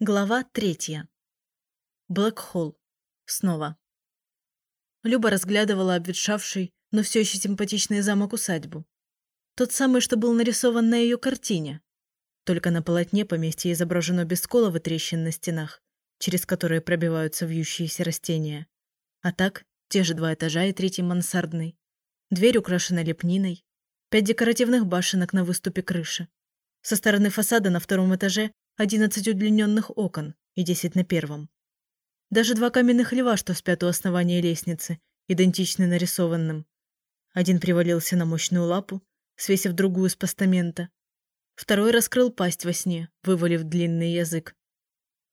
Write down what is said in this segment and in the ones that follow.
Глава третья. Блэкхолл. Снова. Люба разглядывала обветшавший, но все еще симпатичный замок-усадьбу. Тот самый, что был нарисован на ее картине. Только на полотне поместье изображено без сколов и трещин на стенах, через которые пробиваются вьющиеся растения. А так, те же два этажа и третий мансардный. Дверь украшена лепниной. Пять декоративных башенок на выступе крыши. Со стороны фасада на втором этаже 11 удлиненных окон и 10 на первом. Даже два каменных льва, что спят у основания лестницы, идентичны нарисованным. Один привалился на мощную лапу, свесив другую с постамента. Второй раскрыл пасть во сне, вывалив длинный язык.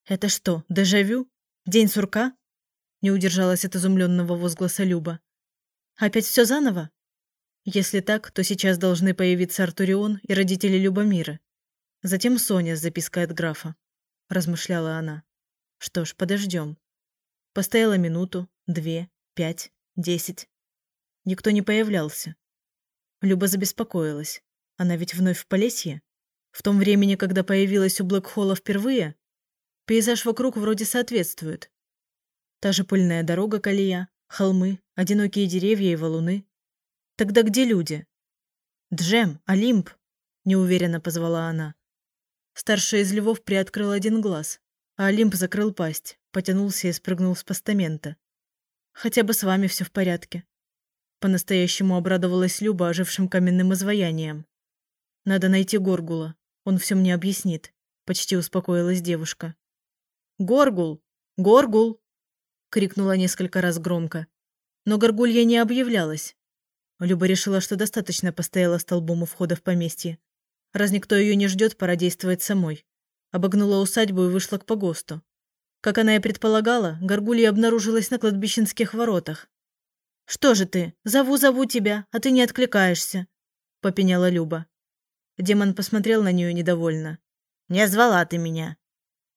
«Это что, дежавю? День сурка?» Не удержалась от изумленного возгласа Люба. «Опять все заново?» Если так, то сейчас должны появиться Артурион и родители Любомира. Затем Соня с запиской от графа. Размышляла она. Что ж, подождем. Постояла минуту, две, пять, десять. Никто не появлялся. Люба забеспокоилась. Она ведь вновь в Полесье? В том времени, когда появилась у Блэкхолла впервые? Пейзаж вокруг вроде соответствует. Та же пыльная дорога колея, холмы, одинокие деревья и валуны. Тогда где люди? «Джем, Олимп!» – неуверенно позвала она. Старший из львов приоткрыл один глаз, а Олимп закрыл пасть, потянулся и спрыгнул с постамента. «Хотя бы с вами все в порядке». По-настоящему обрадовалась Люба ожившим каменным изваянием. «Надо найти Горгула, он все мне объяснит», — почти успокоилась девушка. «Горгул! Горгул!» — крикнула несколько раз громко. Но горгулья не объявлялась. Люба решила, что достаточно постояла столбом у входа в поместье. Раз никто ее не ждет, пора действовать самой. Обогнула усадьбу и вышла к погосту. Как она и предполагала, горгулья обнаружилась на кладбищенских воротах. «Что же ты? Зову-зову тебя, а ты не откликаешься», — попеняла Люба. Демон посмотрел на нее недовольно. «Не звала ты меня».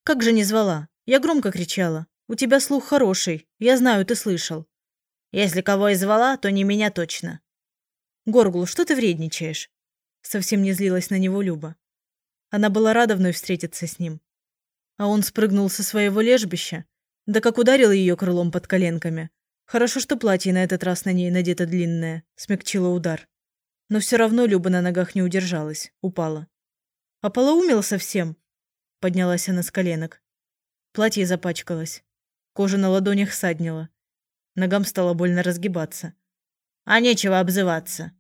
«Как же не звала? Я громко кричала. У тебя слух хороший, я знаю, ты слышал». «Если кого и звала, то не меня точно». «Горгул, что ты вредничаешь? Совсем не злилась на него Люба. Она была рада вновь встретиться с ним. А он спрыгнул со своего лежбища, да как ударил ее крылом под коленками. Хорошо, что платье на этот раз на ней надето длинное, смягчило удар. Но все равно Люба на ногах не удержалась, упала. «А полоумел совсем?» Поднялась она с коленок. Платье запачкалось. Кожа на ладонях саднила. Ногам стало больно разгибаться. «А нечего обзываться»,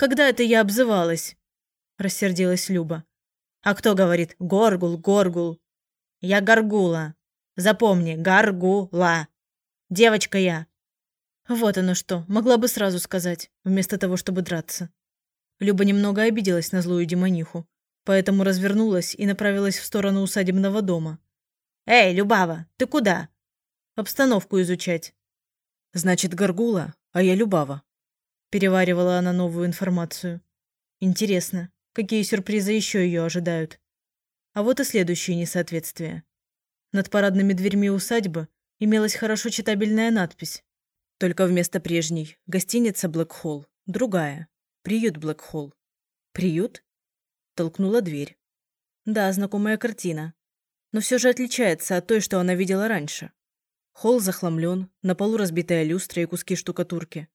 когда это я обзывалась?» – рассердилась Люба. «А кто говорит «горгул, горгул»?» «Я горгула. Запомни, горгула. Девочка я». Вот оно что, могла бы сразу сказать, вместо того, чтобы драться. Люба немного обиделась на злую демониху, поэтому развернулась и направилась в сторону усадебного дома. «Эй, Любава, ты куда?» «Обстановку изучать». «Значит, Горгула, а я Любава», Переваривала она новую информацию. Интересно, какие сюрпризы еще ее ожидают? А вот и следующее несоответствие. Над парадными дверьми усадьбы имелась хорошо читабельная надпись. Только вместо прежней «Гостиница Блэкхолл» другая «Приют Блэкхолл». «Приют?» Толкнула дверь. Да, знакомая картина. Но все же отличается от той, что она видела раньше. Холл захламлен, на полу разбитая люстра и куски штукатурки.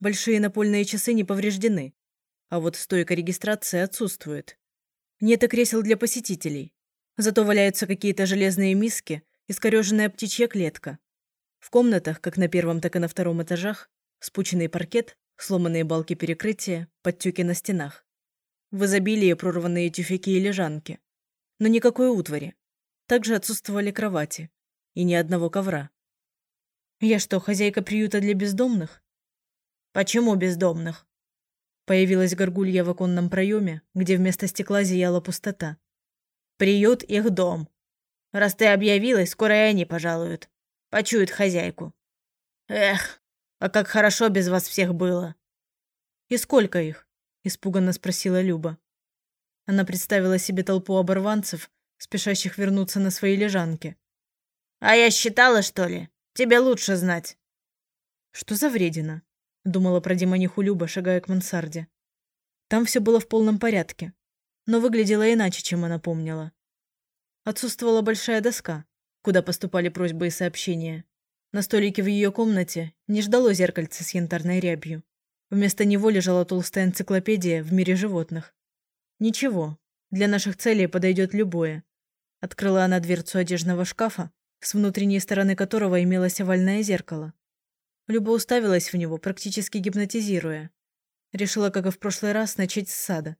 Большие напольные часы не повреждены, а вот стойка регистрации отсутствует. Нет и кресел для посетителей. Зато валяются какие-то железные миски, искореженная птичья клетка. В комнатах, как на первом, так и на втором этажах, спученный паркет, сломанные балки перекрытия, подтеки на стенах. В изобилии прорванные тюфяки и лежанки. Но никакой утвари. Также отсутствовали кровати. И ни одного ковра. Я что, хозяйка приюта для бездомных? «Почему бездомных?» Появилась горгулья в оконном проеме, где вместо стекла зияла пустота. «Приют их дом. Раз ты объявилась, скоро и они пожалуют. Почуют хозяйку. Эх, а как хорошо без вас всех было!» «И сколько их?» – испуганно спросила Люба. Она представила себе толпу оборванцев, спешащих вернуться на свои лежанки. «А я считала, что ли? Тебе лучше знать». «Что за вредина?» Думала про демониху Люба, шагая к мансарде. Там все было в полном порядке, но выглядело иначе, чем она помнила. отсутствовала большая доска, куда поступали просьбы и сообщения. На столике в ее комнате не ждало зеркальце с янтарной рябью. Вместо него лежала толстая энциклопедия в мире животных. Ничего, для наших целей подойдет любое. Открыла она дверцу одежного шкафа, с внутренней стороны которого имелось овальное зеркало. Люба уставилась в него, практически гипнотизируя. Решила, как и в прошлый раз, начать с сада.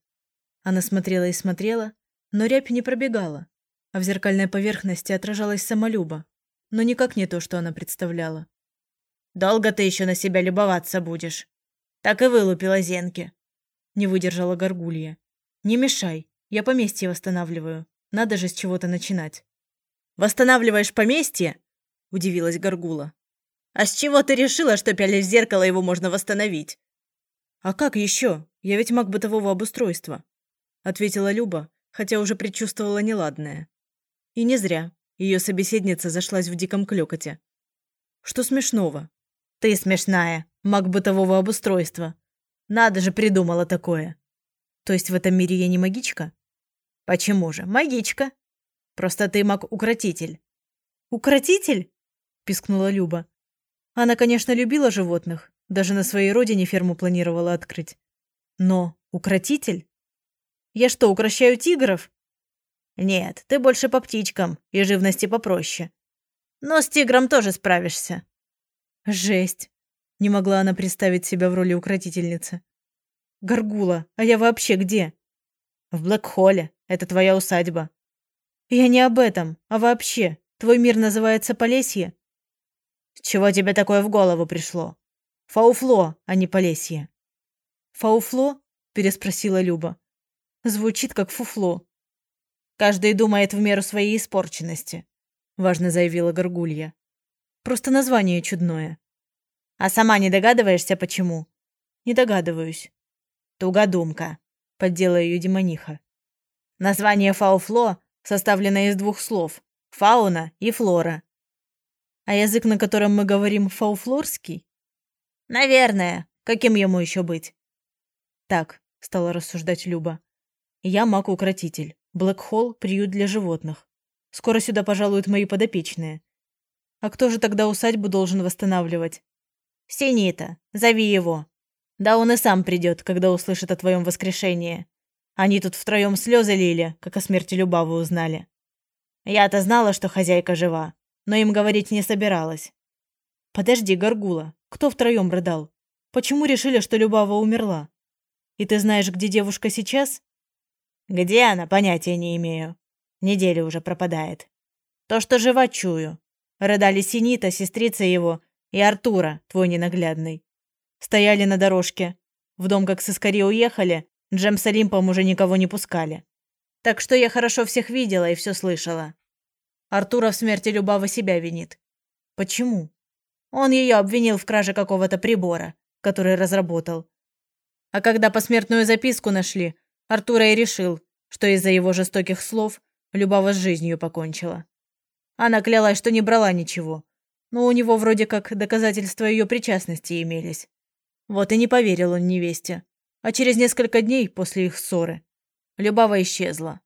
Она смотрела и смотрела, но рябь не пробегала, а в зеркальной поверхности отражалась самолюба, но никак не то, что она представляла. «Долго ты еще на себя любоваться будешь?» Так и вылупила зенки. Не выдержала горгулья. Не мешай, я поместье восстанавливаю. Надо же с чего-то начинать. Восстанавливаешь поместье? Удивилась горгула. А с чего ты решила, что пялясь в зеркало его можно восстановить? А как еще? Я ведь маг бытового обустройства. Ответила Люба, хотя уже предчувствовала неладное. И не зря. Ее собеседница зашлась в диком клёкоте. Что смешного? Ты смешная маг бытового обустройства. Надо же, придумала такое. То есть в этом мире я не магичка? Почему же? Магичка. Просто ты маг-укротитель. Укротитель? Пискнула Люба. Она, конечно, любила животных. Даже на своей родине ферму планировала открыть. Но укротитель? Я что, укращаю тигров? Нет, ты больше по птичкам и живности попроще. Но с тигром тоже справишься. Жесть. Не могла она представить себя в роли укротительницы. «Горгула, а я вообще где?» «В Блэкхолле. Это твоя усадьба». «Я не об этом, а вообще. Твой мир называется Полесье?» «Чего тебе такое в голову пришло?» «Фауфло, а не Полесье». «Фауфло?» – переспросила Люба. «Звучит как фуфло». «Каждый думает в меру своей испорченности», – важно заявила Горгулья. «Просто название чудное». А сама не догадываешься, почему? Не догадываюсь. Тугодумка, поддела ее демониха. Название фауфло составлено из двух слов – фауна и флора. А язык, на котором мы говорим, фауфлорский? Наверное. Каким ему еще быть? Так, стала рассуждать Люба. Я маг-укротитель. Блэкхолл – приют для животных. Скоро сюда пожалуют мои подопечные. А кто же тогда усадьбу должен восстанавливать? Синита, зови его. Да он и сам придет, когда услышит о твоем воскрешении. Они тут втроем слезы лили, как о смерти Любавы узнали. Я-то знала, что хозяйка жива, но им говорить не собиралась. Подожди, Горгула, кто втроем рыдал? Почему решили, что Любава умерла? И ты знаешь, где девушка сейчас? Где она, понятия не имею. Неделю уже пропадает. То, что жива, чую. Рыдали Синита, сестрица его и Артура, твой ненаглядный. Стояли на дорожке. В дом как сыскари уехали, Джем с Олимпом уже никого не пускали. Так что я хорошо всех видела и все слышала. Артура в смерти Любава себя винит. Почему? Он ее обвинил в краже какого-то прибора, который разработал. А когда посмертную записку нашли, Артура и решил, что из-за его жестоких слов Любава с жизнью покончила. Она клялась, что не брала ничего, но у него вроде как доказательства ее причастности имелись. Вот и не поверил он невесте. А через несколько дней после их ссоры Любава исчезла.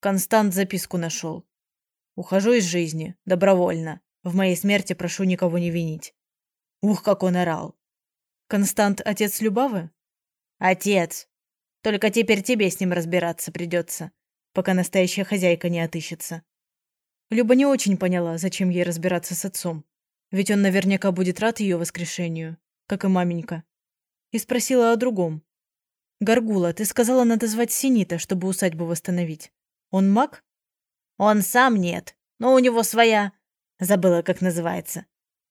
Констант записку нашел. Ухожу из жизни, добровольно. В моей смерти прошу никого не винить. Ух, как он орал. Констант отец Любавы? Отец. Только теперь тебе с ним разбираться придется, пока настоящая хозяйка не отыщется. Люба не очень поняла, зачем ей разбираться с отцом. Ведь он наверняка будет рад ее воскрешению, как и маменька. И спросила о другом. «Горгула, ты сказала, надо звать Синита, чтобы усадьбу восстановить. Он маг?» «Он сам нет, но у него своя... Забыла, как называется.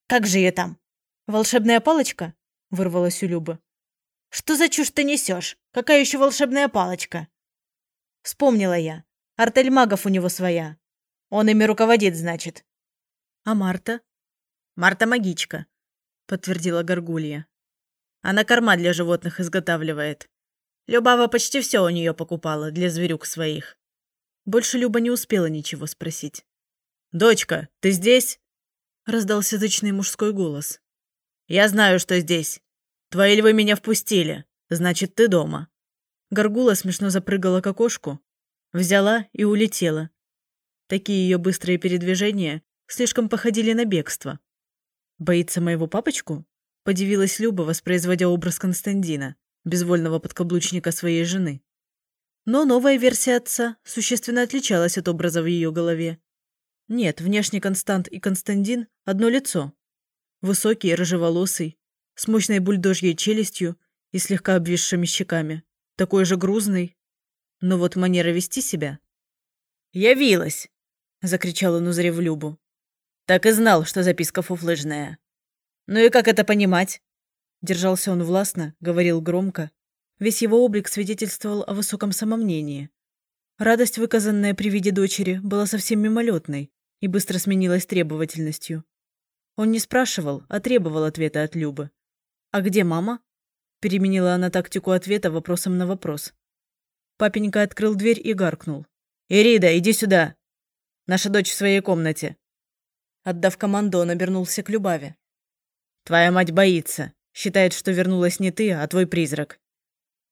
Как же ее там?» «Волшебная палочка?» — вырвалась у Любы. «Что за чушь ты несешь? Какая еще волшебная палочка?» Вспомнила я. Артель магов у него своя. Он ими руководит, значит. А Марта? Марта-магичка», — подтвердила Горгулья. «Она корма для животных изготавливает. Любава почти все у нее покупала для зверюк своих». Больше Люба не успела ничего спросить. «Дочка, ты здесь?» — раздался зычный мужской голос. «Я знаю, что здесь. Твои львы меня впустили. Значит, ты дома». Горгула смешно запрыгала к окошку, взяла и улетела. Такие ее быстрые передвижения слишком походили на бегство. «Боится моего папочку?» – подивилась Люба, воспроизводя образ Константина, безвольного подкаблучника своей жены. Но новая версия отца существенно отличалась от образа в ее голове. Нет, внешне Констант и Константин – одно лицо. Высокий, рыжеволосый, с мощной бульдожьей челюстью и слегка обвисшими щеками. Такой же грузный. Но вот манера вести себя. «Явилась!» – закричал он, узрев Любу. «Так и знал, что записка фуфлыжная. Ну и как это понимать?» Держался он властно, говорил громко. Весь его облик свидетельствовал о высоком самомнении. Радость, выказанная при виде дочери, была совсем мимолетной и быстро сменилась требовательностью. Он не спрашивал, а требовал ответа от Любы. «А где мама?» Переменила она тактику ответа вопросом на вопрос. Папенька открыл дверь и гаркнул. «Ирида, иди сюда! Наша дочь в своей комнате!» Отдав команду, он обернулся к Любаве. «Твоя мать боится. Считает, что вернулась не ты, а твой призрак».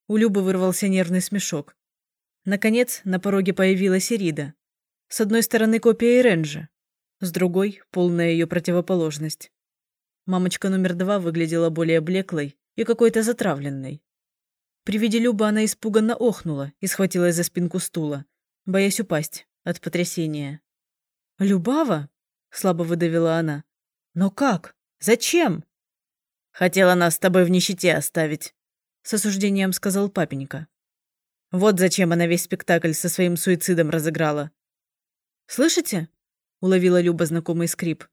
У Любы вырвался нервный смешок. Наконец, на пороге появилась Ирида. С одной стороны копия Иренжи, с другой – полная ее противоположность. Мамочка номер два выглядела более блеклой и какой-то затравленной. При виде Любы она испуганно охнула и схватилась за спинку стула, боясь упасть от потрясения. «Любава?» – слабо выдавила она. «Но как? Зачем?» «Хотела нас с тобой в нищете оставить», – с осуждением сказал папенька. «Вот зачем она весь спектакль со своим суицидом разыграла». «Слышите?» – уловила Люба знакомый скрип.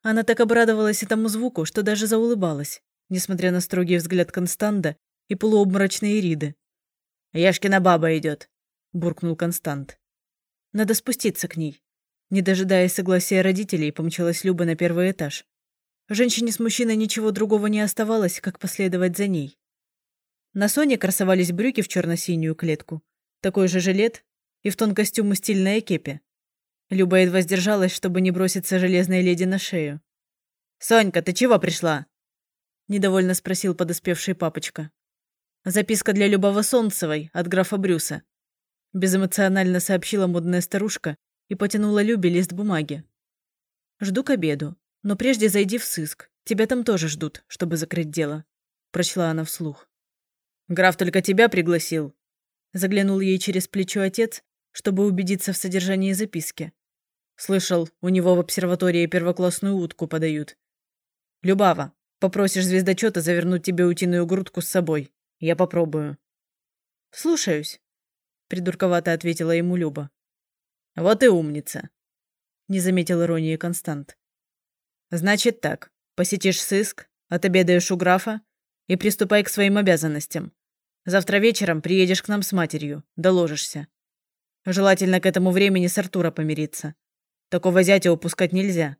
Она так обрадовалась этому звуку, что даже заулыбалась, несмотря на строгий взгляд Констанда и полуобморочные Ириды. «Яшкина баба идет», – буркнул Констант. «Надо спуститься к ней». Не дожидаясь согласия родителей, помчалась Люба на первый этаж. Женщине с мужчиной ничего другого не оставалось, как последовать за ней. На Соне красовались брюки в черно-синюю клетку, такой же жилет и в тон костюму стильная кепи. Люба едва сдержалась, чтобы не броситься железной леди на шею. «Сонька, ты чего пришла?» Недовольно спросил подоспевший папочка. «Записка для Любова Солнцевой от графа Брюса». Безэмоционально сообщила модная старушка и потянула Любе лист бумаги. «Жду к обеду, но прежде зайди в сыск. Тебя там тоже ждут, чтобы закрыть дело», – прочла она вслух. «Граф только тебя пригласил», – заглянул ей через плечо отец, чтобы убедиться в содержании записки. Слышал, у него в обсерватории первоклассную утку подают. Любава, попросишь звездочета завернуть тебе утиную грудку с собой. Я попробую. Слушаюсь, придурковато ответила ему Люба. Вот и умница. Не заметил иронии Констант. Значит так, посетишь сыск, отобедаешь у графа и приступай к своим обязанностям. Завтра вечером приедешь к нам с матерью, доложишься. Желательно к этому времени с Артура помириться. Такого зятя упускать нельзя.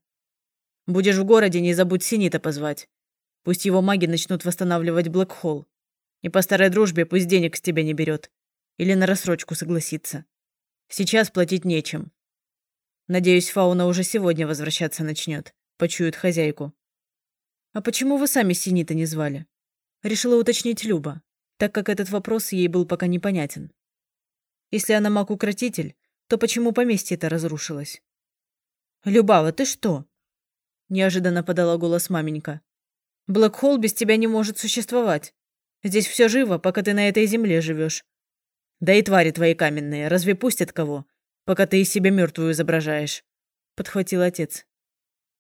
Будешь в городе, не забудь Синита позвать. Пусть его маги начнут восстанавливать Блэкхолл. И по старой дружбе пусть денег с тебя не берет. Или на рассрочку согласится. Сейчас платить нечем. Надеюсь, Фауна уже сегодня возвращаться начнет. Почует хозяйку. А почему вы сами Синита не звали? Решила уточнить Люба, так как этот вопрос ей был пока непонятен. Если она маг-укротитель, то почему поместье-то разрушилось? «Любава, ты что?» Неожиданно подала голос маменька. «Блэкхолл без тебя не может существовать. Здесь все живо, пока ты на этой земле живешь. Да и твари твои каменные, разве пустят кого, пока ты из себя мертвую изображаешь?» Подхватил отец.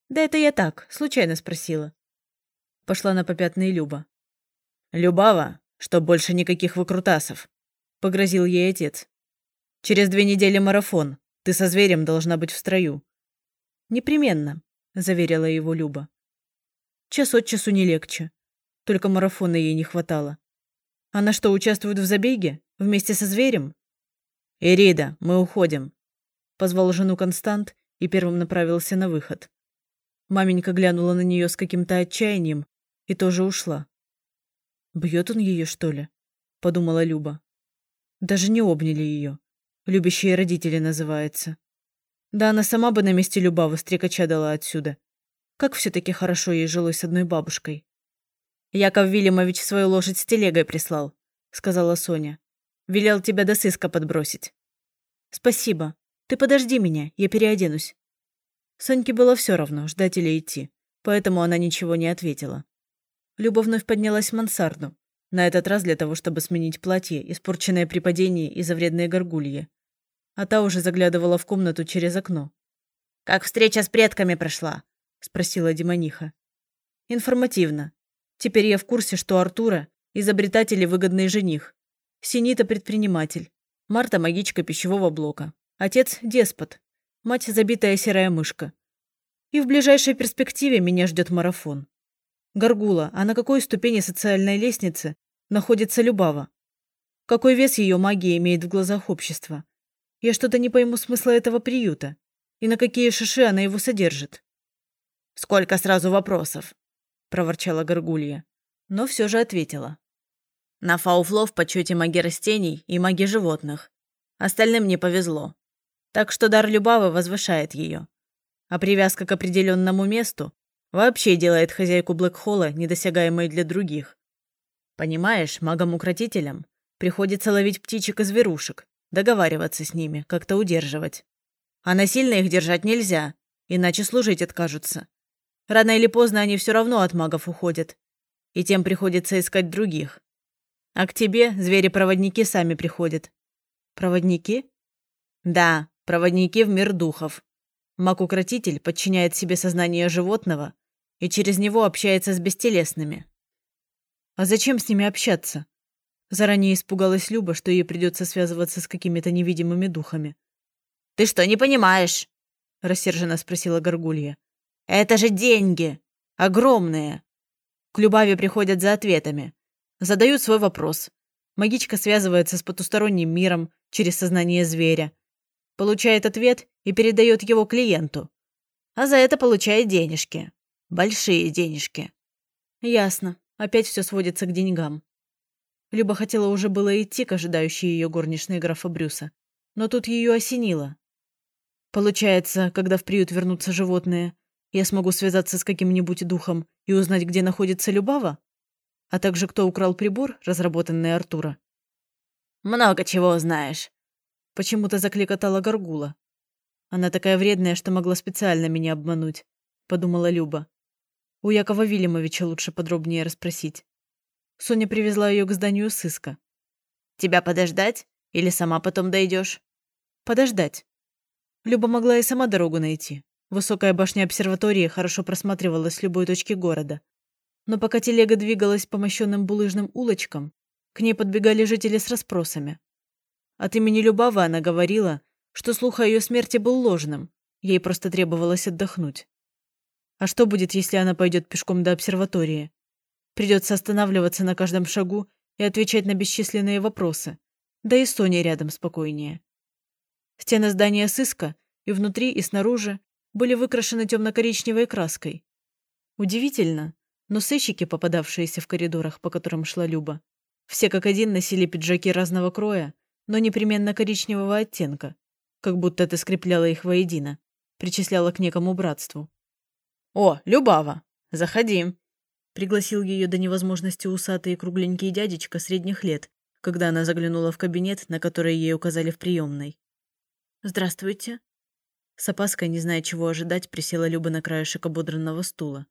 «Да это я так, случайно спросила». Пошла на попятные Люба. «Любава, что больше никаких выкрутасов», — погрозил ей отец. «Через две недели марафон. Ты со зверем должна быть в строю. «Непременно», – заверила его Люба. «Час от часу не легче. Только марафона ей не хватало. Она что, участвует в забеге? Вместе со зверем?» «Ирида, мы уходим», – позвал жену Констант и первым направился на выход. Маменька глянула на нее с каким-то отчаянием и тоже ушла. «Бьет он ее, что ли?» – подумала Люба. Даже не обняли ее. Любящие родители называется. Да она сама бы на месте Любавы стрекача дала отсюда. Как все-таки хорошо ей жилось с одной бабушкой. «Яков Вильямович свою лошадь с телегой прислал», — сказала Соня. «Велел тебя до сыска подбросить». «Спасибо. Ты подожди меня, я переоденусь». Соньке было все равно, ждать или идти, поэтому она ничего не ответила. Люба вновь поднялась в мансарду, на этот раз для того, чтобы сменить платье, испорченное при падении из-за вредной горгульи. А та уже заглядывала в комнату через окно. «Как встреча с предками прошла?» – спросила демониха. «Информативно. Теперь я в курсе, что Артура – изобретатель и выгодный жених. Синита – предприниматель. Марта – магичка пищевого блока. Отец – деспот. Мать – забитая серая мышка. И в ближайшей перспективе меня ждет марафон. Горгула, а на какой ступени социальной лестницы находится Любава? Какой вес ее магия имеет в глазах общества? Я что-то не пойму смысла этого приюта. И на какие шиши она его содержит. «Сколько сразу вопросов?» – проворчала Горгулья. Но все же ответила. «На фауфло в почете маги растений и маги животных. Остальным не повезло. Так что дар Любавы возвышает ее. А привязка к определенному месту вообще делает хозяйку Блэкхолла недосягаемой для других. Понимаешь, магам-укротителям приходится ловить птичек и зверушек, договариваться с ними, как-то удерживать. А насильно их держать нельзя, иначе служить откажутся. Рано или поздно они все равно от магов уходят, и тем приходится искать других. А к тебе звери-проводники сами приходят. Проводники? Да, проводники в мир духов. Маг-укротитель подчиняет себе сознание животного и через него общается с бестелесными. А зачем с ними общаться? Заранее испугалась Люба, что ей придется связываться с какими-то невидимыми духами. «Ты что, не понимаешь?» – рассерженно спросила Горгулья. «Это же деньги! Огромные!» К Любави приходят за ответами. Задают свой вопрос. Магичка связывается с потусторонним миром через сознание зверя получает ответ и передает его клиенту. А за это получает денежки. Большие денежки. Ясно. Опять все сводится к деньгам. Люба хотела уже было идти к ожидающей ее горничной графа Брюса, но тут ее осенило. Получается, когда в приют вернутся животные, я смогу связаться с каким-нибудь духом и узнать, где находится Любава? А также кто украл прибор, разработанный Артура? Много чего знаешь. Почему-то закликотала горгула. Она такая вредная, что могла специально меня обмануть, подумала Люба. У Якова Вильямовича лучше подробнее расспросить. Соня привезла ее к зданию сыска. Тебя подождать? Или сама потом дойдешь? Подождать. Люба могла и сама дорогу найти. Высокая башня обсерватории хорошо просматривалась с любой точки города. Но пока телега двигалась по мощенным булыжным улочкам, к ней подбегали жители с расспросами. От имени Любавы она говорила, что слух о ее смерти был ложным, ей просто требовалось отдохнуть. А что будет, если она пойдет пешком до обсерватории? Придется останавливаться на каждом шагу и отвечать на бесчисленные вопросы. Да и Соня рядом спокойнее. Стены здания сыска и внутри, и снаружи были выкрашены темно-коричневой краской. Удивительно, но сыщики, попадавшиеся в коридорах, по которым шла Люба, все как один носили пиджаки разного кроя но непременно коричневого оттенка, как будто ты скрепляла их воедино, причисляла к некому братству. «О, Любава, заходи!» Пригласил ее до невозможности усатый и кругленький дядечка средних лет, когда она заглянула в кабинет, на который ей указали в приемной. «Здравствуйте». С опаской, не зная, чего ожидать, присела Люба на краешек ободранного стула.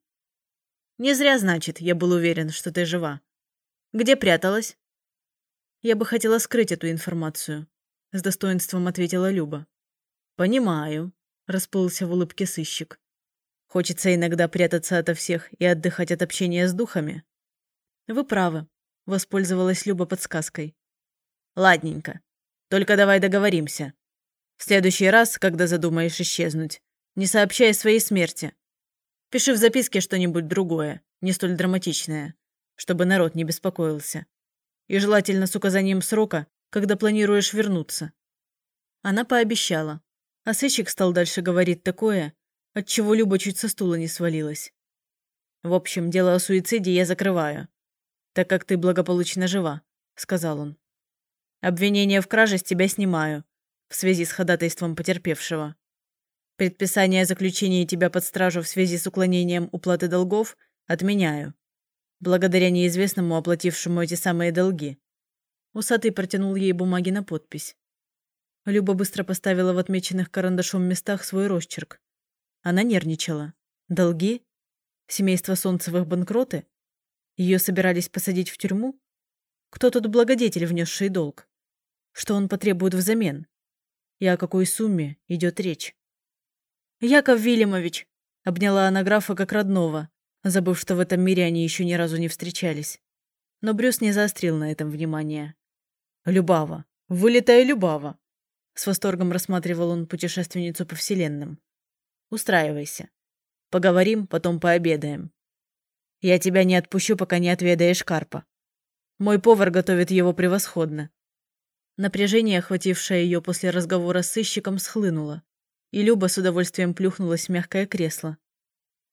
«Не зря, значит, я был уверен, что ты жива. Где пряталась?» Я бы хотела скрыть эту информацию, с достоинством ответила Люба. Понимаю, расплылся в улыбке сыщик. Хочется иногда прятаться ото всех и отдыхать от общения с духами. Вы правы, воспользовалась Люба подсказкой. Ладненько. Только давай договоримся. В следующий раз, когда задумаешь исчезнуть, не сообщай о своей смерти. Пиши в записке что-нибудь другое, не столь драматичное, чтобы народ не беспокоился. И желательно с указанием срока, когда планируешь вернуться. Она пообещала. А сыщик стал дальше говорить такое, от чего Люба чуть со стула не свалилась. «В общем, дело о суициде я закрываю, так как ты благополучно жива», — сказал он. «Обвинение в краже с тебя снимаю, в связи с ходатайством потерпевшего. Предписание о заключении тебя под стражу в связи с уклонением уплаты долгов отменяю благодаря неизвестному, оплатившему эти самые долги. Усатый протянул ей бумаги на подпись. Люба быстро поставила в отмеченных карандашом местах свой росчерк. Она нервничала. Долги? Семейство Солнцевых банкроты? Ее собирались посадить в тюрьму? Кто тут благодетель, внесший долг? Что он потребует взамен? И о какой сумме идет речь? «Яков Вильямович!» — обняла она графа как родного, забыв, что в этом мире они еще ни разу не встречались. Но Брюс не заострил на этом внимание. «Любава! Вылетая Любава!» С восторгом рассматривал он путешественницу по вселенным. «Устраивайся. Поговорим, потом пообедаем. Я тебя не отпущу, пока не отведаешь карпа. Мой повар готовит его превосходно». Напряжение, охватившее ее после разговора с сыщиком, схлынуло, и Люба с удовольствием плюхнулась в мягкое кресло.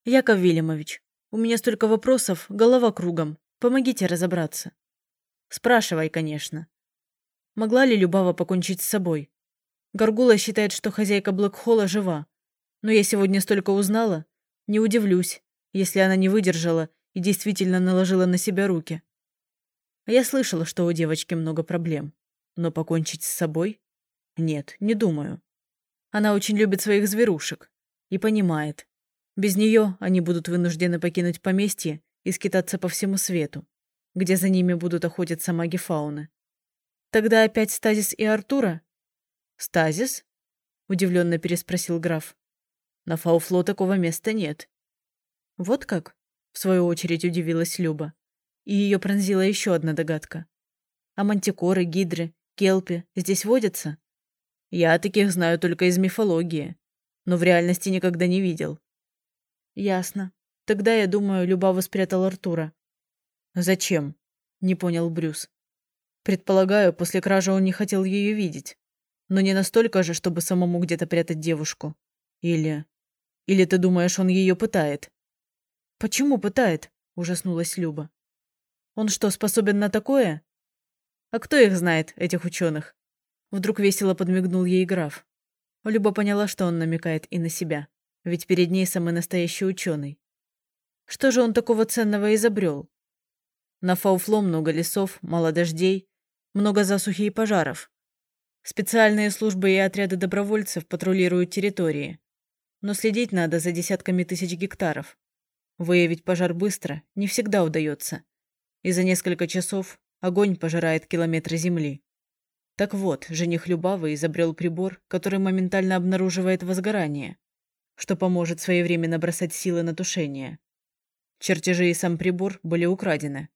«Яков Вильямович, у меня столько вопросов, голова кругом. Помогите разобраться». «Спрашивай, конечно». Могла ли Любава покончить с собой? Горгула считает, что хозяйка Блэкхолла жива. Но я сегодня столько узнала. Не удивлюсь, если она не выдержала и действительно наложила на себя руки. Я слышала, что у девочки много проблем. Но покончить с собой? Нет, не думаю. Она очень любит своих зверушек. И понимает. Без нее они будут вынуждены покинуть поместье и скитаться по всему свету, где за ними будут охотиться маги фауны. Тогда опять Стазис и Артура «Стазис?» – удивленно переспросил граф. «На Фауфло такого места нет». «Вот как?» – в свою очередь удивилась Люба. И ее пронзила еще одна догадка. «А мантикоры, гидры, келпи здесь водятся?» «Я таких знаю только из мифологии, но в реальности никогда не видел». «Ясно. Тогда, я думаю, Люба спрятал Артура». «Зачем?» – не понял Брюс. «Предполагаю, после кражи он не хотел ее видеть. Но не настолько же, чтобы самому где-то прятать девушку. Или... Или ты думаешь, он ее пытает? Почему пытает? Ужаснулась Люба. Он что, способен на такое? А кто их знает, этих ученых? Вдруг весело подмигнул ей граф. Люба поняла, что он намекает и на себя. Ведь перед ней самый настоящий ученый. Что же он такого ценного изобрел? На Фауфло много лесов, мало дождей, много засухи и пожаров. Специальные службы и отряды добровольцев патрулируют территории. Но следить надо за десятками тысяч гектаров. Выявить пожар быстро не всегда удается. И за несколько часов огонь пожирает километры земли. Так вот, жених Любавы изобрел прибор, который моментально обнаруживает возгорание, что поможет своевременно бросать силы на тушение. Чертежи и сам прибор были украдены.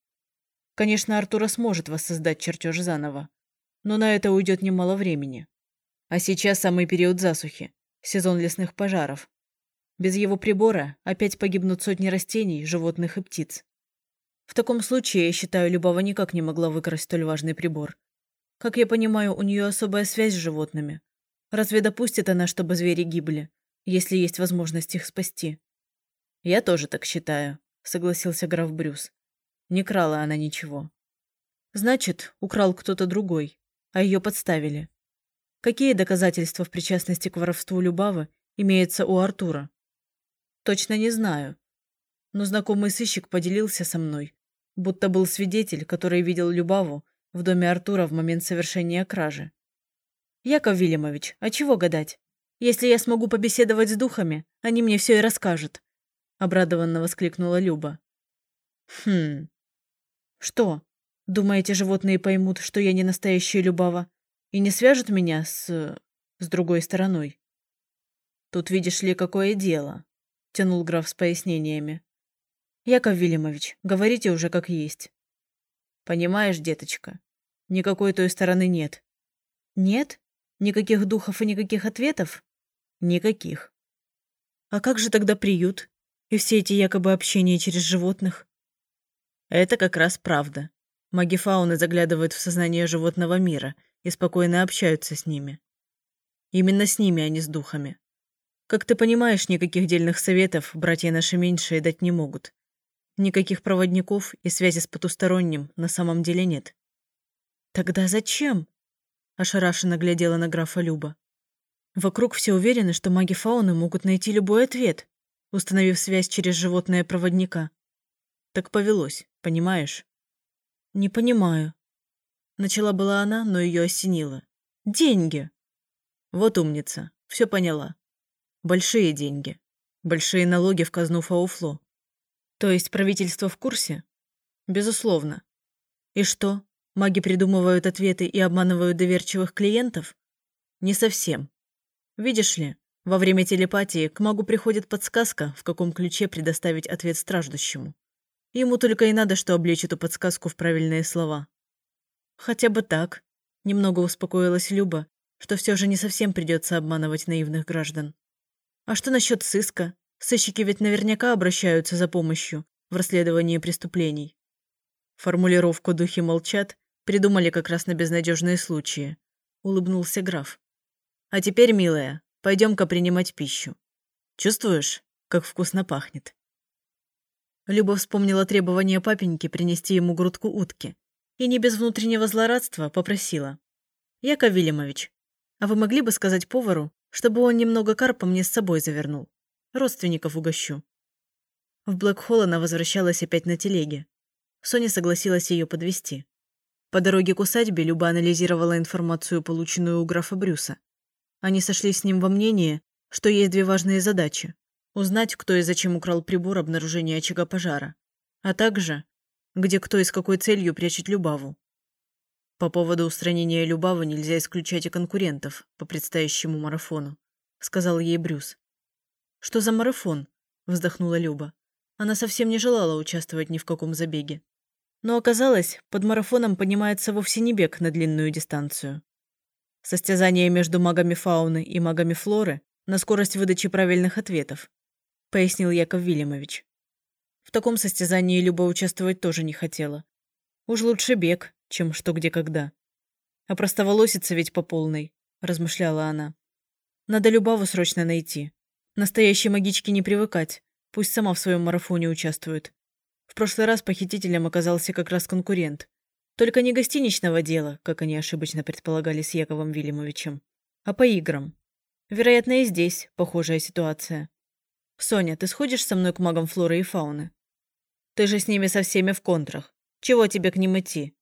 Конечно, Артура сможет воссоздать чертеж заново, но на это уйдет немало времени. А сейчас самый период засухи, сезон лесных пожаров. Без его прибора опять погибнут сотни растений, животных и птиц. В таком случае, я считаю, Любава никак не могла выкрасть столь важный прибор. Как я понимаю, у нее особая связь с животными. Разве допустит она, чтобы звери гибли, если есть возможность их спасти? Я тоже так считаю, согласился граф Брюс. Не крала она ничего. Значит, украл кто-то другой а ее подставили. Какие доказательства в причастности к воровству Любавы имеются у Артура? Точно не знаю. Но знакомый сыщик поделился со мной, будто был свидетель, который видел Любаву в доме Артура в момент совершения кражи. «Яков Вильямович, а чего гадать? Если я смогу побеседовать с духами, они мне все и расскажут», — обрадованно воскликнула Люба. «Хм... Что? Думаете, животные поймут, что я не настоящая Любава, и не свяжут меня с... с другой стороной? Тут видишь ли, какое дело, тянул граф с пояснениями. Яков Вильямович, говорите уже как есть. Понимаешь, деточка, никакой той стороны нет. Нет? Никаких духов и никаких ответов? Никаких. А как же тогда приют? И все эти якобы общения через животных? Это как раз правда. Маги фауны заглядывают в сознание животного мира и спокойно общаются с ними. Именно с ними, а не с духами. Как ты понимаешь, никаких дельных советов братья наши меньшие дать не могут. Никаких проводников и связи с потусторонним на самом деле нет. Тогда зачем? Ошарашенно глядела на графа Люба. Вокруг все уверены, что маги фауны могут найти любой ответ, установив связь через животное проводника. Так повелось, понимаешь? «Не понимаю». Начала была она, но ее осенило. «Деньги! Вот умница, все поняла. Большие деньги. Большие налоги в казну Фауфло. То есть правительство в курсе? Безусловно. И что, маги придумывают ответы и обманывают доверчивых клиентов? Не совсем. Видишь ли, во время телепатии к магу приходит подсказка, в каком ключе предоставить ответ страждущему. Ему только и надо, что облечь эту подсказку в правильные слова. Хотя бы так. Немного успокоилась Люба, что все же не совсем придется обманывать наивных граждан. А что насчет сыска? Сыщики ведь наверняка обращаются за помощью в расследовании преступлений. Формулировку «духи молчат» придумали как раз на безнадежные случаи. Улыбнулся граф. А теперь, милая, пойдем-ка принимать пищу. Чувствуешь, как вкусно пахнет? Люба вспомнила требование папеньки принести ему грудку утки и не без внутреннего злорадства попросила. «Яков Вильямович, а вы могли бы сказать повару, чтобы он немного карпа мне с собой завернул? Родственников угощу». В Блэкхолл она возвращалась опять на телеге. Соня согласилась ее подвести. По дороге к усадьбе Люба анализировала информацию, полученную у графа Брюса. Они сошлись с ним во мнении, что есть две важные задачи Узнать, кто и зачем украл прибор обнаружения очага пожара. А также, где кто и с какой целью прячет Любаву. По поводу устранения Любавы нельзя исключать и конкурентов по предстоящему марафону, сказал ей Брюс. Что за марафон? вздохнула Люба. Она совсем не желала участвовать ни в каком забеге. Но оказалось, под марафоном понимается вовсе не бег на длинную дистанцию. Состязание между магами фауны и магами флоры на скорость выдачи правильных ответов пояснил Яков Вильямович. В таком состязании Люба участвовать тоже не хотела. Уж лучше бег, чем что где когда. А простоволоситься ведь по полной, размышляла она. Надо Любаву срочно найти. Настоящей магичке не привыкать, пусть сама в своем марафоне участвует. В прошлый раз похитителем оказался как раз конкурент. Только не гостиничного дела, как они ошибочно предполагали с Яковом Вильямовичем, а по играм. Вероятно, и здесь похожая ситуация. «Соня, ты сходишь со мной к магам флоры и фауны? Ты же с ними со всеми в контрах. Чего тебе к ним идти?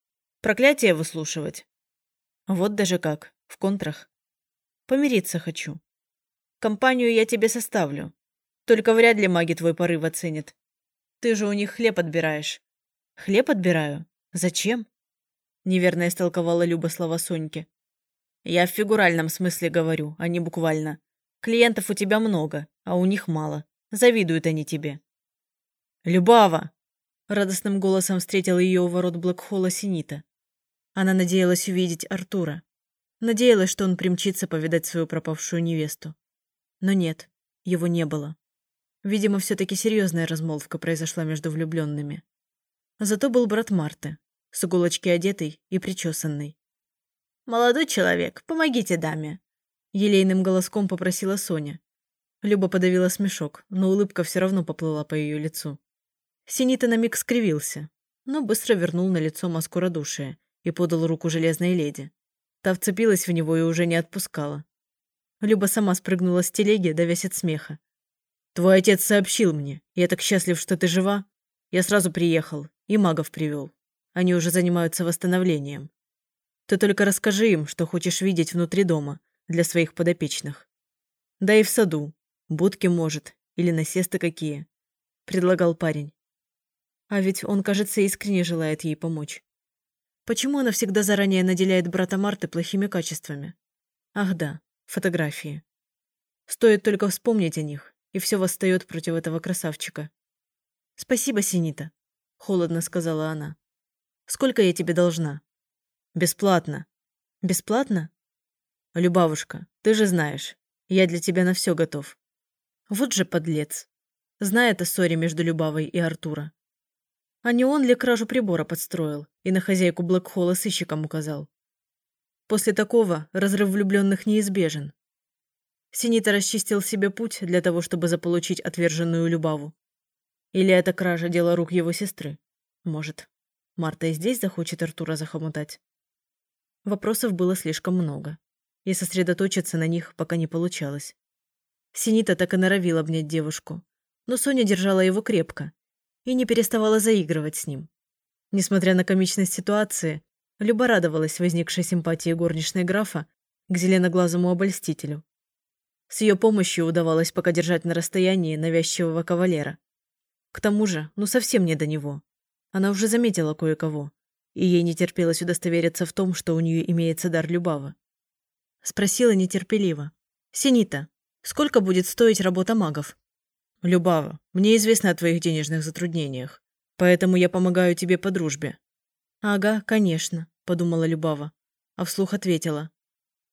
Проклятие выслушивать?» «Вот даже как. В контрах. Помириться хочу. Компанию я тебе составлю. Только вряд ли маги твой порыв оценят. Ты же у них хлеб отбираешь». «Хлеб отбираю? Зачем?» Неверно истолковала Люба слова Соньки. «Я в фигуральном смысле говорю, а не буквально. Клиентов у тебя много, а у них мало. Завидуют они тебе». «Любава!» — радостным голосом встретил ее у ворот Блэкхолла Синита. Она надеялась увидеть Артура. Надеялась, что он примчится повидать свою пропавшую невесту. Но нет, его не было. Видимо, все-таки серьезная размолвка произошла между влюбленными. Зато был брат Марты, с иголочки одетый и причесанный. «Молодой человек, помогите даме!» Елейным голоском попросила Соня, Люба подавила смешок, но улыбка все равно поплыла по ее лицу. Синита на миг скривился, но быстро вернул на лицо маску радушия и подал руку железной леди. Та вцепилась в него и уже не отпускала. Люба сама спрыгнула с телеги, давясь от смеха. «Твой отец сообщил мне. Я так счастлив, что ты жива. Я сразу приехал и магов привел. Они уже занимаются восстановлением. Ты только расскажи им, что хочешь видеть внутри дома для своих подопечных. Да и в саду, Будки, может, или насесты какие», — предлагал парень. А ведь он, кажется, искренне желает ей помочь. Почему она всегда заранее наделяет брата Марты плохими качествами? Ах да, фотографии. Стоит только вспомнить о них, и все восстает против этого красавчика. «Спасибо, Синита», — холодно сказала она. «Сколько я тебе должна?» «Бесплатно». «Бесплатно?» «Любавушка, ты же знаешь, я для тебя на все готов. Вот же подлец. Знает о ссоре между Любавой и Артура. А не он ли кражу прибора подстроил и на хозяйку Блэкхолла сыщиком указал? После такого разрыв влюбленных неизбежен. Синита расчистил себе путь для того, чтобы заполучить отверженную Любаву. Или это кража дело рук его сестры? Может, Марта и здесь захочет Артура захомутать? Вопросов было слишком много, и сосредоточиться на них пока не получалось. Синита так и норовил обнять девушку. Но Соня держала его крепко и не переставала заигрывать с ним. Несмотря на комичность ситуации, Люба радовалась возникшей симпатии горничной графа к зеленоглазому обольстителю. С ее помощью удавалось пока держать на расстоянии навязчивого кавалера. К тому же, ну совсем не до него. Она уже заметила кое-кого, и ей не терпелось удостовериться в том, что у нее имеется дар Любава. Спросила нетерпеливо. «Синита, сколько будет стоить работа магов?» «Любава, мне известно о твоих денежных затруднениях, поэтому я помогаю тебе по дружбе». «Ага, конечно», – подумала Любава, а вслух ответила.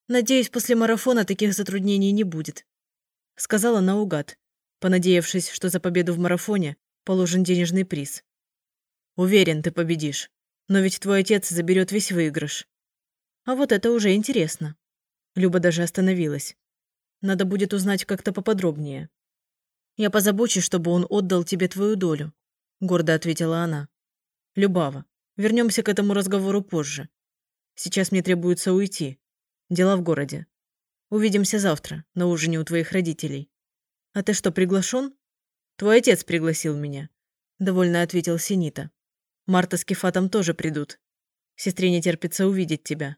«Надеюсь, после марафона таких затруднений не будет», – сказала наугад, понадеявшись, что за победу в марафоне положен денежный приз. «Уверен, ты победишь, но ведь твой отец заберет весь выигрыш». А вот это уже интересно. Люба даже остановилась. Надо будет узнать как-то поподробнее. «Я позабочусь, чтобы он отдал тебе твою долю», – гордо ответила она. «Любава, вернемся к этому разговору позже. Сейчас мне требуется уйти. Дела в городе. Увидимся завтра, на ужине у твоих родителей. А ты что, приглашен? Твой отец пригласил меня», – довольно ответил Синита. «Марта с Кефатом тоже придут. Сестре не терпится увидеть тебя».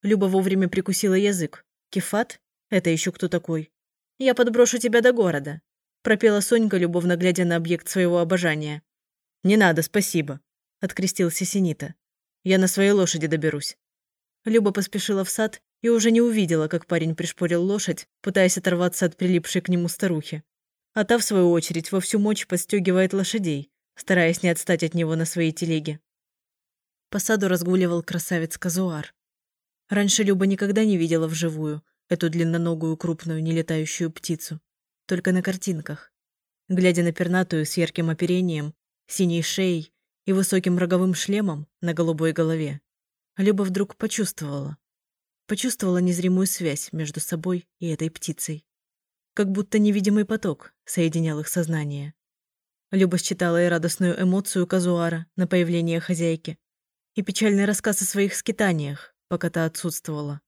Люба вовремя прикусила язык. «Кефат? Это еще кто такой?» «Я подброшу тебя до города пропела Сонька, любовно глядя на объект своего обожания. «Не надо, спасибо», – открестился Синита. «Я на своей лошади доберусь». Люба поспешила в сад и уже не увидела, как парень пришпорил лошадь, пытаясь оторваться от прилипшей к нему старухи. А та, в свою очередь, во всю мочь подстегивает лошадей, стараясь не отстать от него на своей телеге. По саду разгуливал красавец-казуар. Раньше Люба никогда не видела вживую эту длинноногую крупную нелетающую птицу только на картинках. Глядя на пернатую с ярким оперением, синей шеей и высоким роговым шлемом на голубой голове, Люба вдруг почувствовала. Почувствовала незримую связь между собой и этой птицей. Как будто невидимый поток соединял их сознание. Люба считала и радостную эмоцию казуара на появление хозяйки, и печальный рассказ о своих скитаниях, пока та отсутствовала,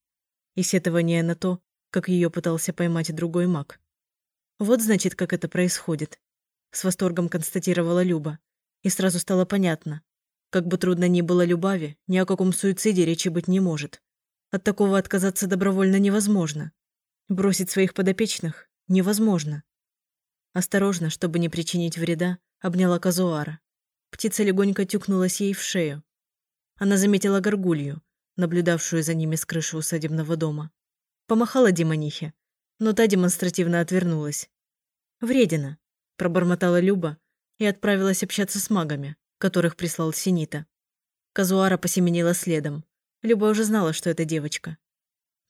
и сетование на то, как ее пытался поймать другой маг. Вот значит, как это происходит. С восторгом констатировала Люба. И сразу стало понятно. Как бы трудно ни было Любави, ни о каком суициде речи быть не может. От такого отказаться добровольно невозможно. Бросить своих подопечных невозможно. Осторожно, чтобы не причинить вреда, обняла Казуара. Птица легонько тюкнулась ей в шею. Она заметила горгулью, наблюдавшую за ними с крыши усадебного дома. Помахала демонихе, но та демонстративно отвернулась. «Вредина», – пробормотала Люба и отправилась общаться с магами, которых прислал Синита. Казуара посеменила следом. Люба уже знала, что это девочка.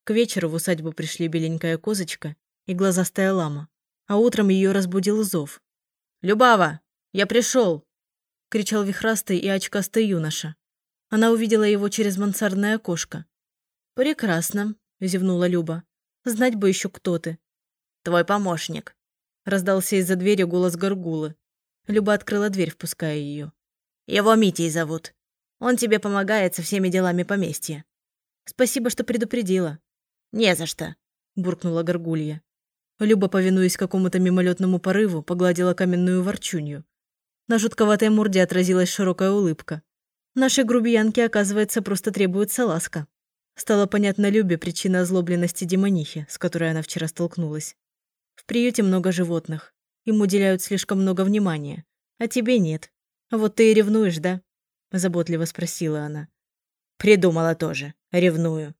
К вечеру в усадьбу пришли беленькая козочка и глазастая лама, а утром ее разбудил зов. «Любава, я пришел!» – кричал вихрастый и очкастый юноша. Она увидела его через мансардное окошко. «Прекрасно», – зевнула Люба. Знать бы еще кто ты. Твой помощник. Раздался из-за двери голос Горгулы. Люба открыла дверь, впуская ее. Его Митей зовут. Он тебе помогает со всеми делами поместья. Спасибо, что предупредила. Не за что, буркнула Горгулья. Люба, повинуясь какому-то мимолетному порыву, погладила каменную ворчунью. На жутковатой морде отразилась широкая улыбка. Нашей грубиянке, оказывается, просто требуется ласка. Стало понятно Любе причина озлобленности демонихи, с которой она вчера столкнулась. В приюте много животных. Им уделяют слишком много внимания. А тебе нет. Вот ты и ревнуешь, да? Заботливо спросила она. Придумала тоже. Ревную.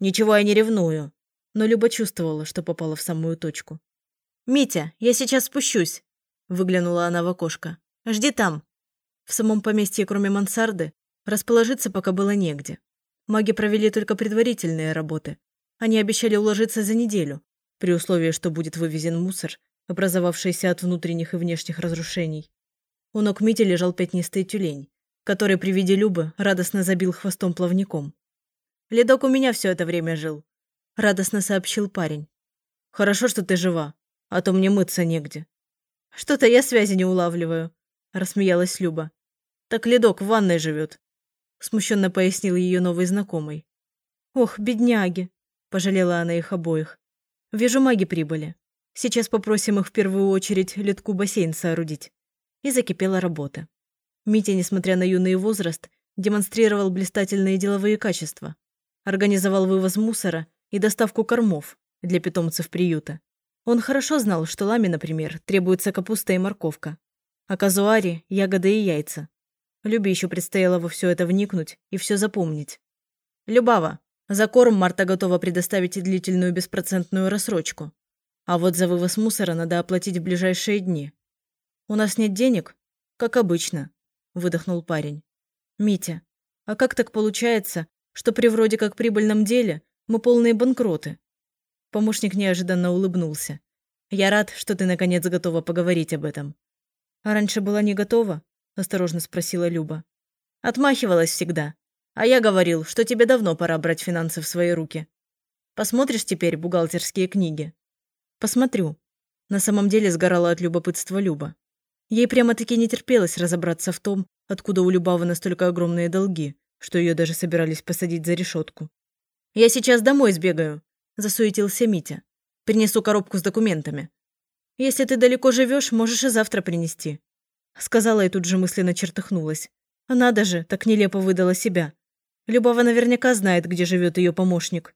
Ничего я не ревную. Но Люба чувствовала, что попала в самую точку. «Митя, я сейчас спущусь!» Выглянула она в окошко. «Жди там!» В самом поместье, кроме мансарды, расположиться пока было негде. Маги провели только предварительные работы. Они обещали уложиться за неделю, при условии, что будет вывезен мусор, образовавшийся от внутренних и внешних разрушений. У ног Мити лежал пятнистый тюлень, который при виде Любы радостно забил хвостом плавником. «Ледок у меня все это время жил», – радостно сообщил парень. «Хорошо, что ты жива, а то мне мыться негде». «Что-то я связи не улавливаю», – рассмеялась Люба. «Так ледок в ванной живет смущенно пояснил ее новый знакомый. «Ох, бедняги!» – пожалела она их обоих. «Вижу, маги прибыли. Сейчас попросим их в первую очередь ледку бассейн соорудить». И закипела работа. Митя, несмотря на юный возраст, демонстрировал блистательные деловые качества. Организовал вывоз мусора и доставку кормов для питомцев приюта. Он хорошо знал, что ламе, например, требуется капуста и морковка, а казуаре – ягоды и яйца. Любе еще предстояло во все это вникнуть и все запомнить. «Любава, за корм Марта готова предоставить длительную беспроцентную рассрочку. А вот за вывоз мусора надо оплатить в ближайшие дни. У нас нет денег? Как обычно», – выдохнул парень. «Митя, а как так получается, что при вроде как прибыльном деле мы полные банкроты?» Помощник неожиданно улыбнулся. «Я рад, что ты наконец готова поговорить об этом». «А раньше была не готова?» – осторожно спросила Люба. «Отмахивалась всегда. А я говорил, что тебе давно пора брать финансы в свои руки. Посмотришь теперь бухгалтерские книги?» «Посмотрю». На самом деле сгорала от любопытства Люба. Ей прямо-таки не терпелось разобраться в том, откуда у Любавы настолько огромные долги, что ее даже собирались посадить за решетку. «Я сейчас домой сбегаю», – засуетился Митя. «Принесу коробку с документами. Если ты далеко живешь, можешь и завтра принести». Сказала и тут же мысленно чертыхнулась. Надо же, так нелепо выдала себя. Любава наверняка знает, где живет ее помощник.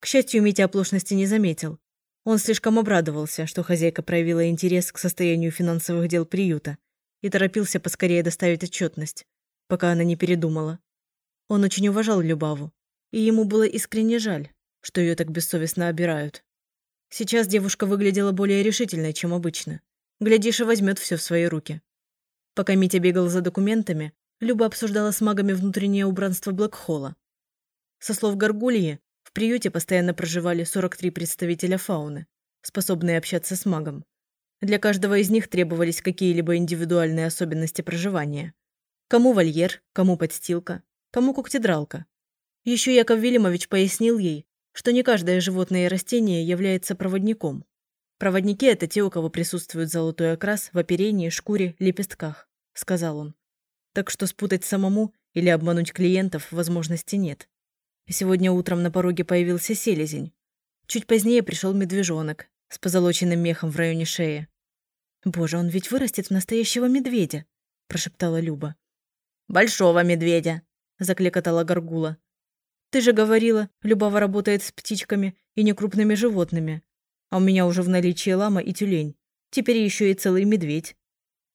К счастью, Митя оплошности не заметил. Он слишком обрадовался, что хозяйка проявила интерес к состоянию финансовых дел приюта и торопился поскорее доставить отчетность, пока она не передумала. Он очень уважал Любаву, и ему было искренне жаль, что ее так бессовестно обирают. Сейчас девушка выглядела более решительной, чем обычно. Глядишь, и возьмет все в свои руки. Пока Митя бегал за документами, Люба обсуждала с магами внутреннее убранство Блэкхолла. Со слов Гаргульи, в приюте постоянно проживали 43 представителя фауны, способные общаться с магом. Для каждого из них требовались какие-либо индивидуальные особенности проживания. Кому вольер, кому подстилка, кому когтедралка. Еще Яков Вильямович пояснил ей, что не каждое животное и растение является проводником. Проводники – это те, у кого присутствует золотой окрас в оперении, шкуре, лепестках, сказал он. Так что спутать самому или обмануть клиентов возможности нет. Сегодня утром на пороге появился селезень. Чуть позднее пришел медвежонок с позолоченным мехом в районе шеи. «Боже, он ведь вырастет в настоящего медведя», – прошептала Люба. «Большого медведя», – закликотала Горгула. Ты же говорила, Любава работает с птичками и некрупными животными. А у меня уже в наличии лама и тюлень. Теперь еще и целый медведь.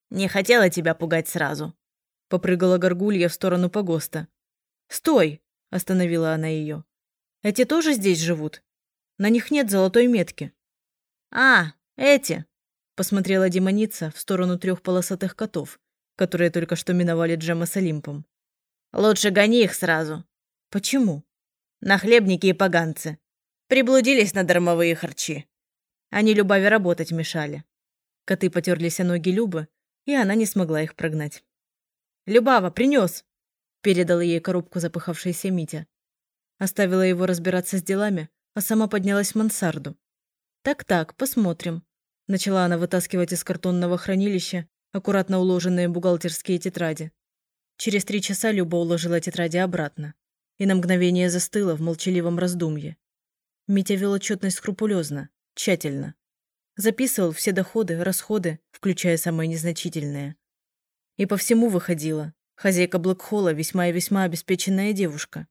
Не хотела тебя пугать сразу. Попрыгала горгулья в сторону погоста. Стой! Остановила она ее. Эти тоже здесь живут? На них нет золотой метки. А, эти! Посмотрела демоница в сторону трех полосатых котов, которые только что миновали Джема с Олимпом. Лучше гони их сразу. Почему? Нахлебники и поганцы. Приблудились на дармовые харчи. Они Любави работать мешали. Коты потерлись о ноги Любы, и она не смогла их прогнать. «Любава, принес!» Передала ей коробку запыхавшаяся Митя. Оставила его разбираться с делами, а сама поднялась в мансарду. «Так-так, посмотрим». Начала она вытаскивать из картонного хранилища аккуратно уложенные бухгалтерские тетради. Через три часа Люба уложила тетради обратно и на мгновение застыла в молчаливом раздумье. Митя вел отчетность скрупулезно, тщательно. Записывал все доходы, расходы, включая самые незначительные. И по всему выходило. Хозяйка Блэкхолла весьма и весьма обеспеченная девушка.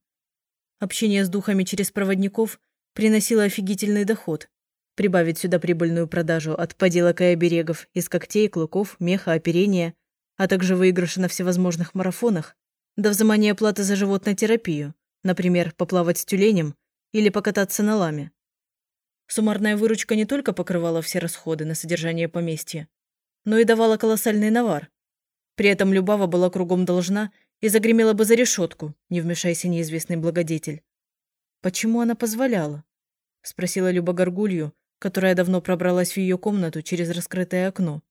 Общение с духами через проводников приносило офигительный доход. Прибавить сюда прибыльную продажу от поделок и оберегов из когтей, клыков, меха, оперения, а также выигрыши на всевозможных марафонах, до взимания платы за животнотерапию, например, поплавать с тюленем или покататься на ламе. Суммарная выручка не только покрывала все расходы на содержание поместья, но и давала колоссальный навар. При этом Любава была кругом должна и загремела бы за решетку, не вмешайся неизвестный благодетель. «Почему она позволяла?» – спросила Люба Горгулью, которая давно пробралась в ее комнату через раскрытое окно.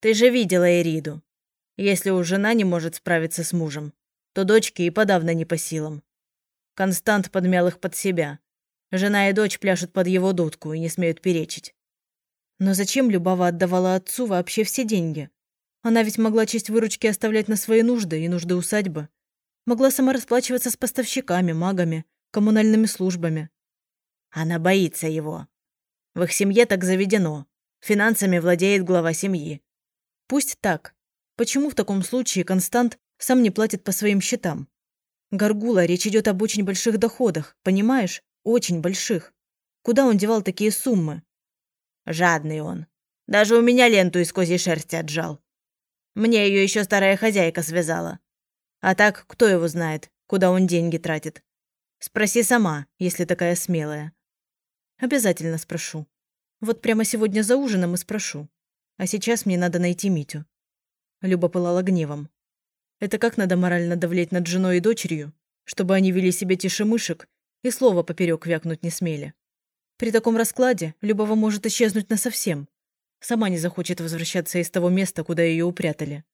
«Ты же видела Эриду. Если уж жена не может справиться с мужем, то дочке и подавно не по силам. Констант подмял их под себя. Жена и дочь пляшут под его дудку и не смеют перечить. Но зачем Любава отдавала отцу вообще все деньги? Она ведь могла часть выручки оставлять на свои нужды и нужды усадьбы. Могла сама расплачиваться с поставщиками, магами, коммунальными службами. Она боится его. В их семье так заведено. Финансами владеет глава семьи. Пусть так. Почему в таком случае Констант сам не платит по своим счетам. Горгула, речь идет об очень больших доходах, понимаешь? Очень больших. Куда он девал такие суммы? Жадный он. Даже у меня ленту из козьей шерсти отжал. Мне ее еще старая хозяйка связала. А так, кто его знает, куда он деньги тратит? Спроси сама, если такая смелая. Обязательно спрошу. Вот прямо сегодня за ужином и спрошу. А сейчас мне надо найти Митю. Люба пылала гневом. Это как надо морально давлеть над женой и дочерью, чтобы они вели себя тише мышек и слова поперек вякнуть не смели. При таком раскладе Любова может исчезнуть насовсем. Сама не захочет возвращаться из того места, куда ее упрятали.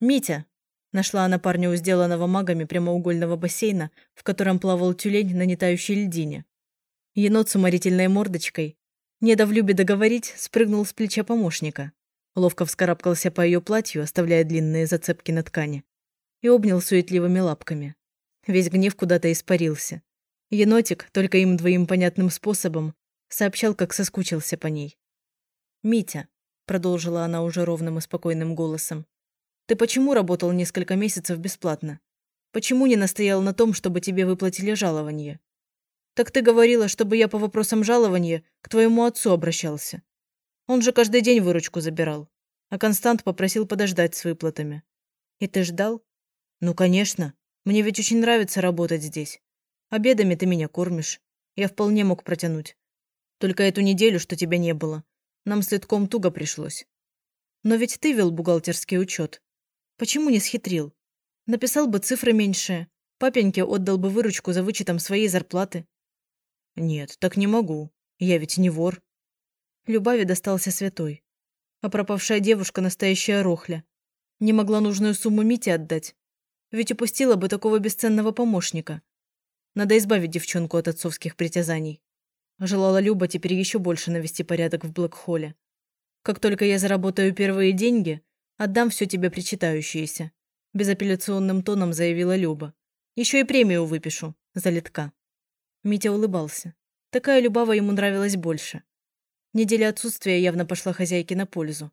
«Митя!» – нашла она парня у сделанного магами прямоугольного бассейна, в котором плавал тюлень на нетающей льдине. Енот с уморительной мордочкой, не дав Любе договорить, спрыгнул с плеча помощника. Ловко вскарабкался по ее платью, оставляя длинные зацепки на ткани. И обнял суетливыми лапками. Весь гнев куда-то испарился. Енотик, только им двоим понятным способом, сообщал, как соскучился по ней. «Митя», — продолжила она уже ровным и спокойным голосом, «ты почему работал несколько месяцев бесплатно? Почему не настоял на том, чтобы тебе выплатили жалование? Так ты говорила, чтобы я по вопросам жалования к твоему отцу обращался. Он же каждый день выручку забирал, а Констант попросил подождать с выплатами. И ты ждал? Ну, конечно. Мне ведь очень нравится работать здесь. Обедами ты меня кормишь. Я вполне мог протянуть. Только эту неделю, что тебя не было, нам с туго пришлось. Но ведь ты вел бухгалтерский учет. Почему не схитрил? Написал бы цифры меньшие. Папеньке отдал бы выручку за вычетом своей зарплаты. Нет, так не могу. Я ведь не вор. Любави достался святой. А пропавшая девушка – настоящая рохля. Не могла нужную сумму Мите отдать. Ведь упустила бы такого бесценного помощника. Надо избавить девчонку от отцовских притязаний. Желала Люба теперь еще больше навести порядок в Блэкхолле. Как только я заработаю первые деньги, отдам все тебе причитающееся. Безапелляционным тоном заявила Люба. Еще и премию выпишу. За летка. Митя улыбался. Такая Любава ему нравилась больше. Неделя отсутствия явно пошла хозяйке на пользу.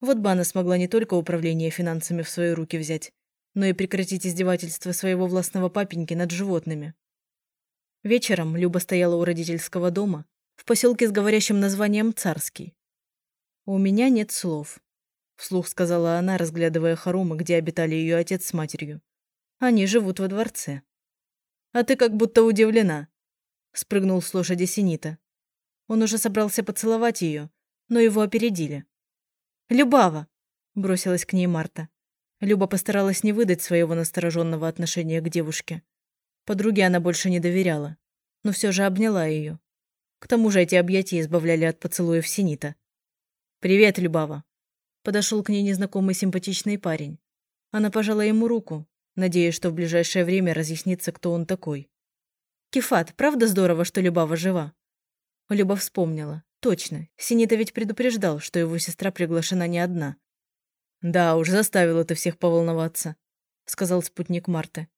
Вот бы она смогла не только управление финансами в свои руки взять, но и прекратить издевательство своего властного папеньки над животными. Вечером Люба стояла у родительского дома в поселке с говорящим названием Царский. «У меня нет слов», – вслух сказала она, разглядывая хоромы, где обитали ее отец с матерью. «Они живут во дворце». «А ты как будто удивлена», – спрыгнул с лошади Синита. Он уже собрался поцеловать ее, но его опередили. «Любава!» – бросилась к ней Марта. Люба постаралась не выдать своего настороженного отношения к девушке. Подруге она больше не доверяла, но все же обняла ее. К тому же эти объятия избавляли от поцелуев Синита. «Привет, Любава!» Подошел к ней незнакомый симпатичный парень. Она пожала ему руку, надеясь, что в ближайшее время разъяснится, кто он такой. «Кефат, правда здорово, что Любава жива?» Люба вспомнила. Точно, Синита ведь предупреждал, что его сестра приглашена не одна. «Да уж, заставила ты всех поволноваться», — сказал спутник Марты.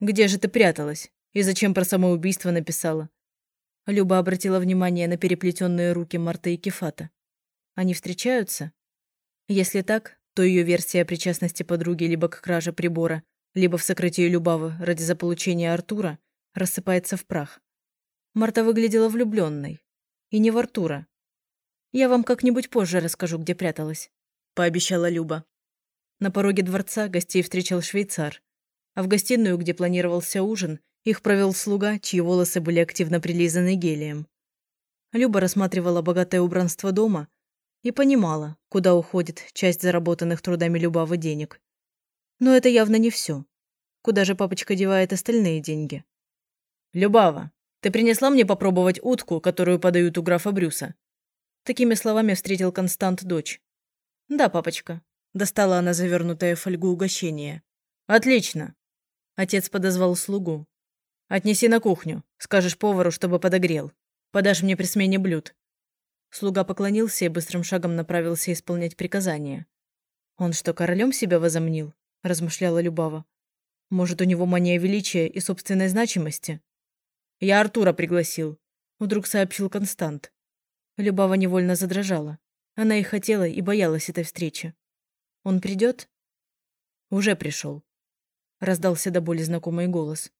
Где же ты пряталась? И зачем про самоубийство написала?» Люба обратила внимание на переплетенные руки Марта и Кефата. «Они встречаются?» Если так, то ее версия о причастности подруги либо к краже прибора, либо в сокрытии Любавы ради заполучения Артура рассыпается в прах. Марта выглядела влюбленной. И не в Артура. «Я вам как-нибудь позже расскажу, где пряталась», – пообещала Люба. На пороге дворца гостей встречал швейцар а в гостиную, где планировался ужин, их провел слуга, чьи волосы были активно прилизаны гелием. Люба рассматривала богатое убранство дома и понимала, куда уходит часть заработанных трудами Любавы денег. Но это явно не все. Куда же папочка девает остальные деньги? «Любава, ты принесла мне попробовать утку, которую подают у графа Брюса?» Такими словами встретил Констант дочь. «Да, папочка», – достала она завернутое в фольгу угощение. «Отлично. Отец подозвал слугу. «Отнеси на кухню. Скажешь повару, чтобы подогрел. Подашь мне при смене блюд». Слуга поклонился и быстрым шагом направился исполнять приказания. «Он что, королем себя возомнил?» – размышляла Любава. «Может, у него мания величия и собственной значимости?» «Я Артура пригласил», – вдруг сообщил Констант. Любава невольно задрожала. Она и хотела, и боялась этой встречи. «Он придет?» «Уже пришел», раздался до боли знакомый голос.